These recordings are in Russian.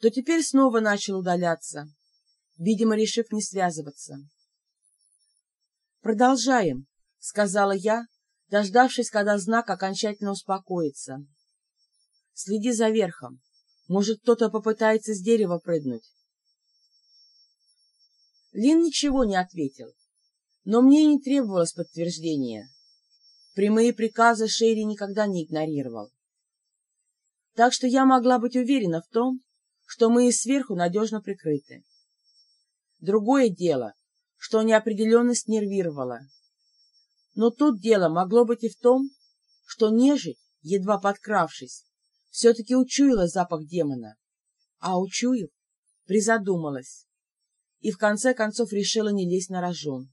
то теперь снова начал удаляться, видимо, решив не связываться. «Продолжаем», — сказала я, дождавшись, когда знак окончательно успокоится. «Следи за верхом. Может, кто-то попытается с дерева прыгнуть». Лин ничего не ответил, но мне не требовалось подтверждения. Прямые приказы Шерри никогда не игнорировал. Так что я могла быть уверена в том, что мы и сверху надежно прикрыты. Другое дело, что неопределенность нервировала. Но тут дело могло быть и в том, что нежить, едва подкравшись, все-таки учуяла запах демона, а учуяв, призадумалась и в конце концов решила не лезть на рожон.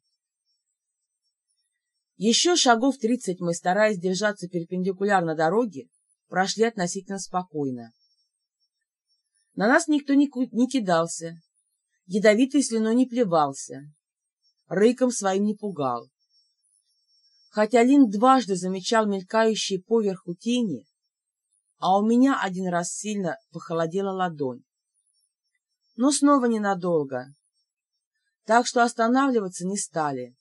Еще шагов тридцать мы, стараясь держаться перпендикулярно дороге, прошли относительно спокойно. На нас никто не, не кидался, ядовитой слюной не плевался, рыком своим не пугал. Хотя Лин дважды замечал мелькающие поверху тени, а у меня один раз сильно похолодела ладонь. Но снова ненадолго, так что останавливаться не стали.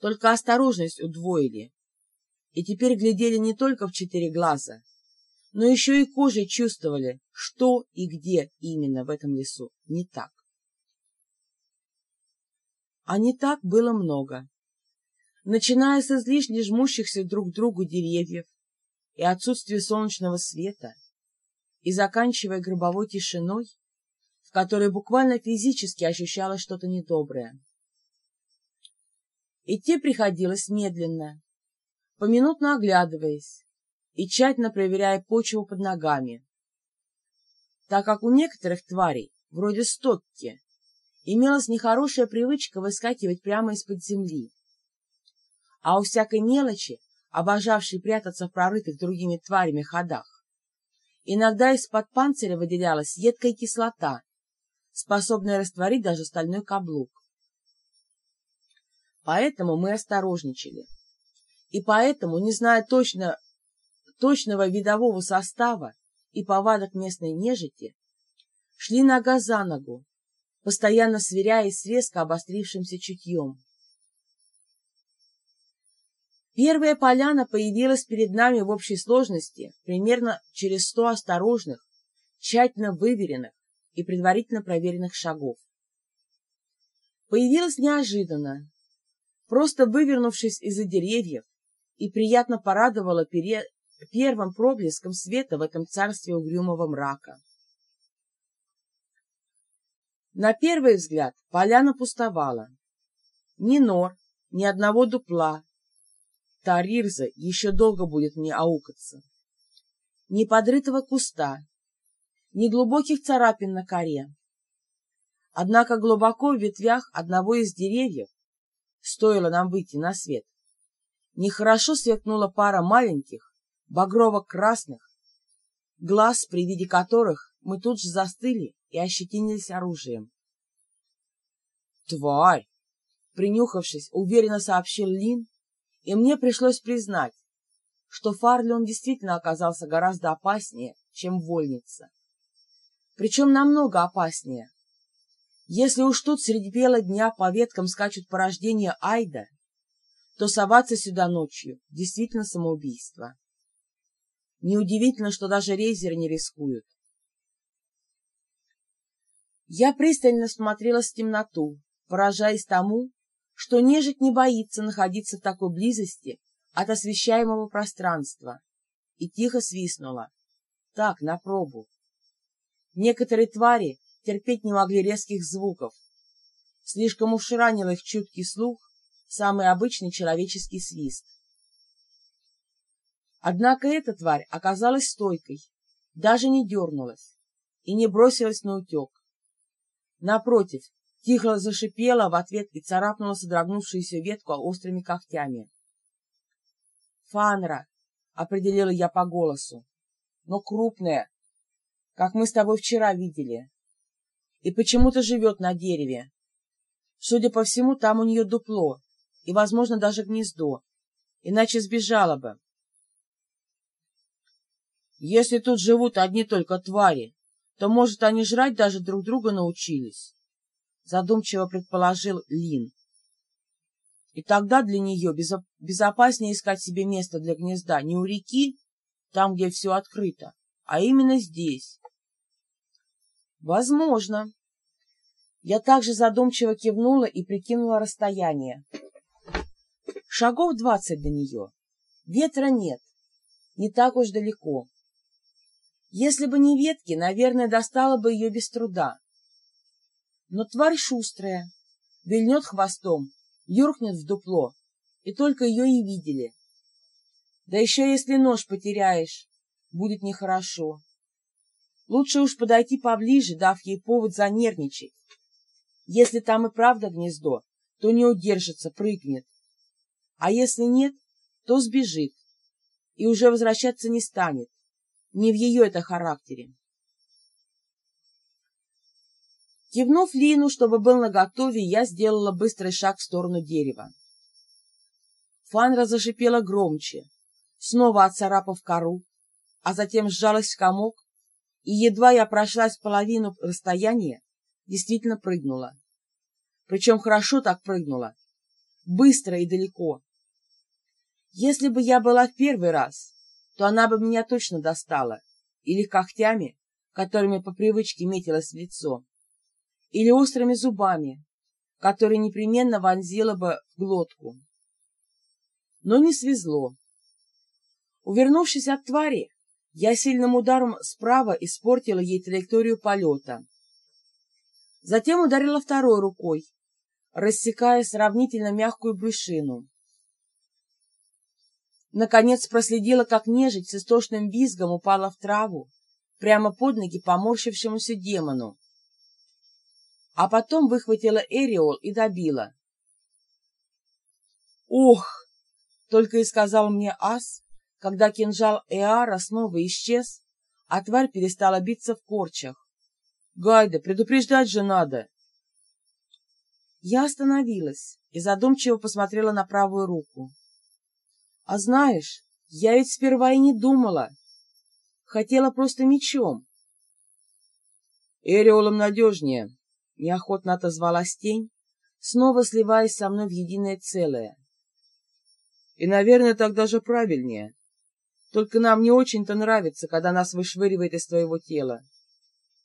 Только осторожность удвоили, и теперь глядели не только в четыре глаза, но еще и кожей чувствовали, что и где именно в этом лесу не так. А не так было много. Начиная с излишне жмущихся друг к другу деревьев и отсутствия солнечного света, и заканчивая гробовой тишиной, в которой буквально физически ощущалось что-то недоброе. Идти приходилось медленно, поминутно оглядываясь и тщательно проверяя почву под ногами, так как у некоторых тварей, вроде стокки, имелась нехорошая привычка выскакивать прямо из-под земли, а у всякой мелочи, обожавшей прятаться в прорытых другими тварями ходах, иногда из-под панциря выделялась едкая кислота, способная растворить даже стальной каблук. Поэтому мы осторожничали. И поэтому, не зная точно, точного видового состава и повадок местной нежити, шли нога за ногу, постоянно сверяясь с резко обострившимся чутьем. Первая поляна появилась перед нами в общей сложности примерно через сто осторожных, тщательно выверенных и предварительно проверенных шагов. Появилась неожиданно, просто вывернувшись из-за деревьев, и приятно порадовала пере... первым проблеском света в этом царстве угрюмого мрака. На первый взгляд поляна пустовала. Ни нор, ни одного дупла. Та рирза еще долго будет мне аукаться. Ни подрытого куста, ни глубоких царапин на коре. Однако глубоко в ветвях одного из деревьев стоило нам выйти на свет. Нехорошо сверкнула пара маленьких, багрово-красных, глаз, при виде которых мы тут же застыли и ощетинились оружием. «Тварь!» — принюхавшись, уверенно сообщил Лин, и мне пришлось признать, что Фарли он действительно оказался гораздо опаснее, чем вольница. Причем намного опаснее. Если уж тут среди бела дня по веткам скачут порождения Айда, то соваться сюда ночью действительно самоубийство. Неудивительно, что даже рейзеры не рискуют. Я пристально смотрела в темноту, поражаясь тому, что нежить не боится находиться в такой близости от освещаемого пространства, и тихо свистнула. Так, на пробу. Некоторые твари терпеть не могли резких звуков. Слишком уж ранил их чуткий слух самый обычный человеческий свист. Однако эта тварь оказалась стойкой, даже не дернулась и не бросилась на утек. Напротив, тихо зашипела в ответ и царапнула содрогнувшуюся ветку острыми когтями. «Фанра!» — определила я по голосу. «Но крупная, как мы с тобой вчера видели. И почему-то живет на дереве. Судя по всему, там у нее дупло, и, возможно, даже гнездо, иначе сбежала бы. Если тут живут одни только твари, то, может, они жрать даже друг друга научились, — задумчиво предположил Лин. И тогда для нее безопаснее искать себе место для гнезда не у реки, там, где все открыто, а именно здесь. Возможно. Я также задумчиво кивнула и прикинула расстояние. Шагов двадцать до нее. Ветра нет. Не так уж далеко. Если бы не ветки, наверное, достала бы ее без труда. Но тварь шустрая, вильнет хвостом, юркнет в дупло, и только ее и видели. Да еще если нож потеряешь, будет нехорошо. Лучше уж подойти поближе, дав ей повод занервничать. Если там и правда гнездо, то не удержится, прыгнет. А если нет, то сбежит и уже возвращаться не станет. Не в ее это характере. Кивнув Лину, чтобы был наготове, я сделала быстрый шаг в сторону дерева. Фанра зашипела громче, снова отцарапав кору, а затем сжалась в комок, и едва я прошлась половину расстояния, действительно прыгнула. Причем хорошо так прыгнула, быстро и далеко. Если бы я была в первый раз, то она бы меня точно достала, или когтями, которыми по привычке метилась в лицо, или острыми зубами, которые непременно вонзила бы в глотку. Но не свезло. Увернувшись от твари, я сильным ударом справа испортила ей траекторию полета. Затем ударила второй рукой, рассекая сравнительно мягкую брюшину. Наконец проследила, как нежить с истошным визгом упала в траву, прямо под ноги поморщившемуся демону. А потом выхватила Эриол и добила. «Ох!» — только и сказал мне ас, когда кинжал Эара снова исчез, а тварь перестала биться в корчах. «Гайда, предупреждать же надо!» Я остановилась и задумчиво посмотрела на правую руку. А знаешь, я ведь сперва и не думала. Хотела просто мечом. Эриолом надежнее, — неохотно отозвалась тень, снова сливаясь со мной в единое целое. И, наверное, так даже правильнее. Только нам не очень-то нравится, когда нас вышвыривает из твоего тела.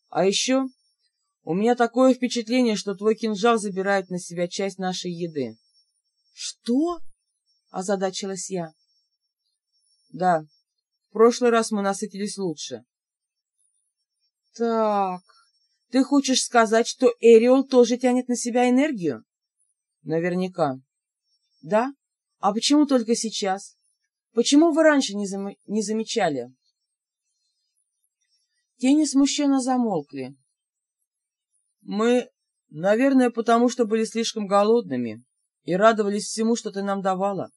А еще у меня такое впечатление, что твой кинжал забирает на себя часть нашей еды. — Что? — озадачилась я. — Да, в прошлый раз мы насытились лучше. — Так, ты хочешь сказать, что Эриол тоже тянет на себя энергию? — Наверняка. — Да? А почему только сейчас? Почему вы раньше не, зам... не замечали? Тени смущенно замолкли. — Мы, наверное, потому что были слишком голодными и радовались всему, что ты нам давала.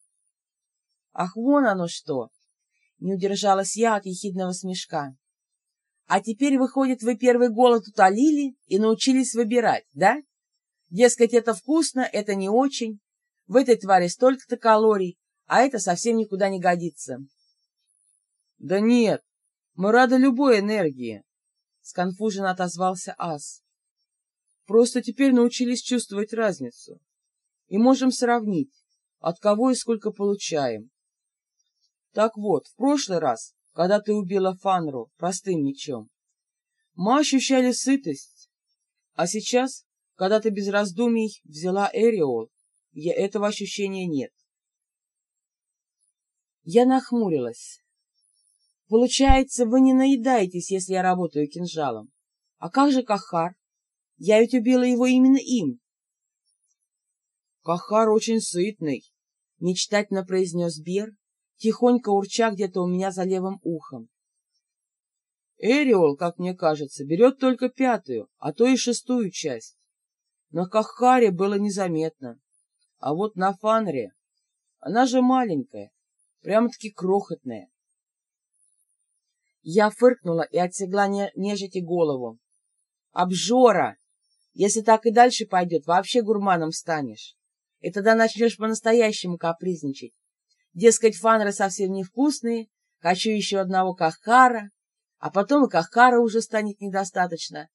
Ах, вон оно что! Не удержалась я от ехидного смешка. А теперь, выходит, вы первый голод утолили и научились выбирать, да? Дескать, это вкусно, это не очень. В этой твари столько-то калорий, а это совсем никуда не годится. Да нет, мы рады любой энергии, сконфуженно отозвался Ас. Просто теперь научились чувствовать разницу и можем сравнить, от кого и сколько получаем. Так вот, в прошлый раз, когда ты убила Фанру простым мечом, мы ощущали сытость, а сейчас, когда ты без раздумий взяла Эриол, я этого ощущения нет. Я нахмурилась. Получается, вы не наедаетесь, если я работаю кинжалом. А как же Кахар? Я ведь убила его именно им. Кахар очень сытный, мечтательно произнес Бер, тихонько урча где-то у меня за левым ухом. Эриол, как мне кажется, берет только пятую, а то и шестую часть. На Кахаре было незаметно. А вот на Фанре, она же маленькая, прямо-таки крохотная. Я фыркнула и отсегла нежити голову. «Обжора! Если так и дальше пойдет, вообще гурманом станешь. И тогда начнешь по-настоящему капризничать. Дескать, фанры совсем невкусные, хочу еще одного кахара, а потом и Кахкара уже станет недостаточно.